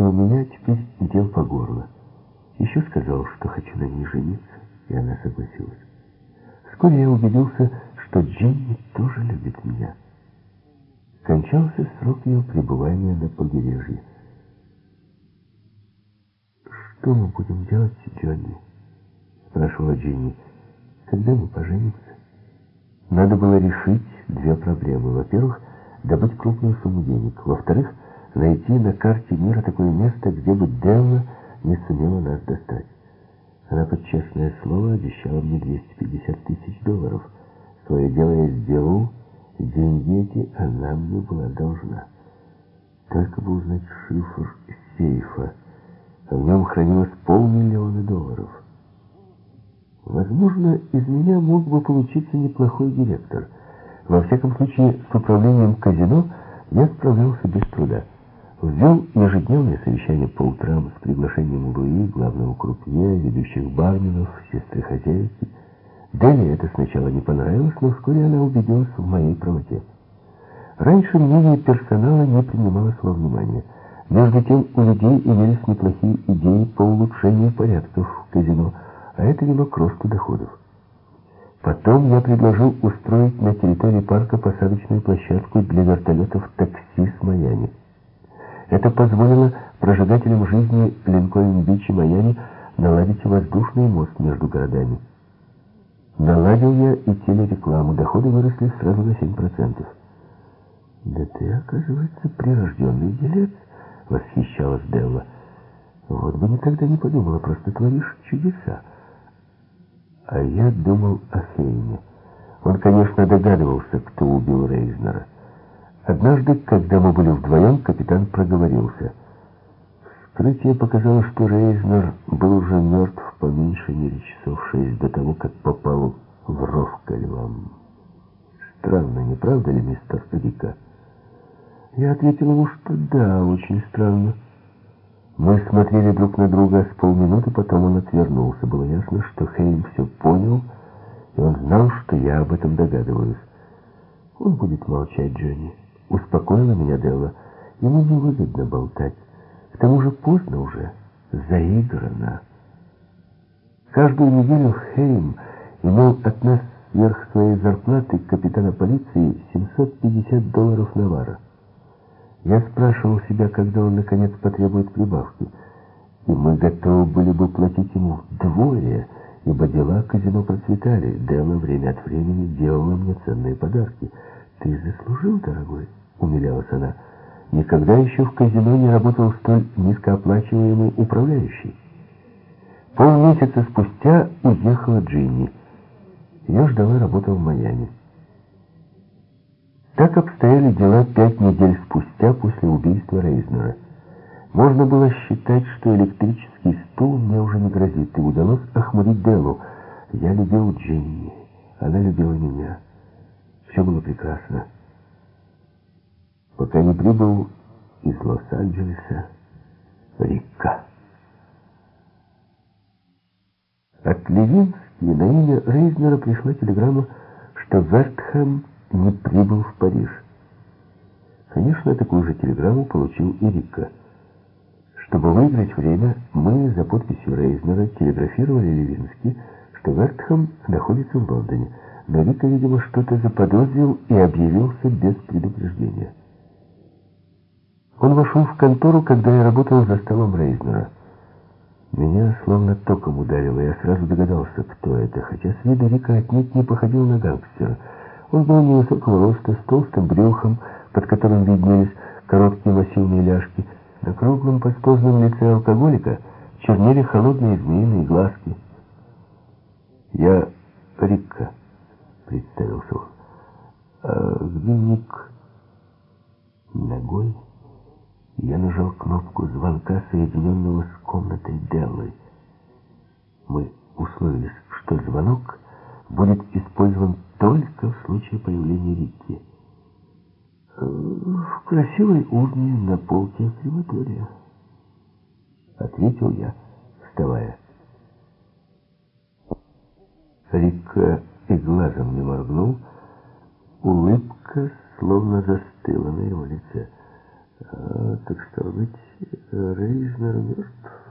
и у меня теперь дел по горло. Еще сказал, что хочу на ней жениться, и она согласилась. Вскоре я убедился, что Джинни тоже любит меня. Кончался срок ее пребывания на побережье. «Что мы будем делать, Джонни?» — спрашивала Джинни. «Когда мы поженимся?» Надо было решить две проблемы. Во-первых, добыть крупную сумму денег. Во-вторых, найти на карте мира такое место, где бы Делла не сумела нас достать. Она под честное слово обещала мне 250 тысяч долларов. Свое дело я сделал, деньги эти она мне была должна. Только бы узнать шифр сейфа. В нем хранилось полмиллиона долларов. Возможно, из меня мог бы получиться неплохой директор. Во всяком случае, с управлением казино я справлялся без труда. Ввел ежедневное совещание по утрам с приглашением Луи, главного крупье, ведущих барменов, сестры хозяйки. Дели это сначала не понравилось, но вскоре она убедилась в моей правоте. Раньше мнение персонала не принималось во внимание. Между тем у людей имелись неплохие идеи по улучшению порядков в казино, а это вело к росту доходов. Потом я предложил устроить на территории парка посадочную площадку для вертолетов такси с Майами. Это позволило прожигателям жизни Линкольн-Бич и Майами наладить воздушный мост между городами. Наладил я и телерекламу. Доходы выросли сразу на 7%. «Да ты, оказывается, прирожденный делец», — восхищалась Делла. «Вот бы никогда не подумала, просто творишь чудеса». А я думал о Хейне. Он, конечно, догадывался, кто убил Рейзнера. Однажды, когда мы были вдвоем, капитан проговорился. Вскрытие показало, что Рейзнер был уже мертв по меньшей мере часов шесть до того, как попал в ров ко львам. Странно, не правда ли, мистер Рика? Я ответил ему, что да, очень странно. Мы смотрели друг на друга с полминуты, потом он отвернулся. Было ясно, что Хейм все понял, и он знал, что я об этом догадываюсь. Он будет молчать, Джонни. Успокоила меня Делла. Ему невыгодно болтать. К тому же поздно уже. Заиграно. Каждую неделю Хейм имел от нас сверх своей зарплаты капитана полиции 750 долларов навара. Я спрашивал себя, когда он наконец потребует прибавки. И мы готовы были бы платить ему вдвое, ибо дела казино процветали. Делла время от времени делала мне ценные подарки. Ты заслужил, дорогой? Умилялась она. Никогда еще в казино не работал столь низкооплачиваемый управляющий. Полмесяца спустя уехала Джинни. Ее ждала работа в Майами. Так обстояли дела пять недель спустя после убийства Рейзнера. Можно было считать, что электрический стул мне уже не грозит, и удалось охмурить Делу. Я любил Джинни, она любила меня. Все было прекрасно пока не прибыл из Лос-Анджелеса Рика. От Левински на имя Рейзнера пришла телеграмма, что Вертхэм не прибыл в Париж. Конечно, такую же телеграмму получил и Рика. Чтобы выиграть время, мы за подписью Рейзнера телеграфировали Левински, что Вертхэм находится в Лондоне. Но Рика, видимо, что-то заподозрил и объявился без предупреждения. Он вошел в контору, когда я работал за столом Рейзнера. Меня словно током ударило, я сразу догадался, кто это, хотя с виду Рика отнюдь не походил на гангстера. Он был невысокого роста, с толстым брюхом, под которым виднелись короткие массивные ляжки. На круглом пастозном лице алкоголика чернели холодные змеиные глазки. «Я Рикка», — представился он. «А где Ник?» «Ногой?» Я нажал кнопку звонка, соединенного с комнатой Деллы. Мы условились, что звонок будет использован только в случае появления Рикки. «В красивой урне на полке крематория», — ответил я, вставая. Рикка и глазом не моргнул, улыбка словно застыла на его лице. А, так стало быть, Рейзнер мертв?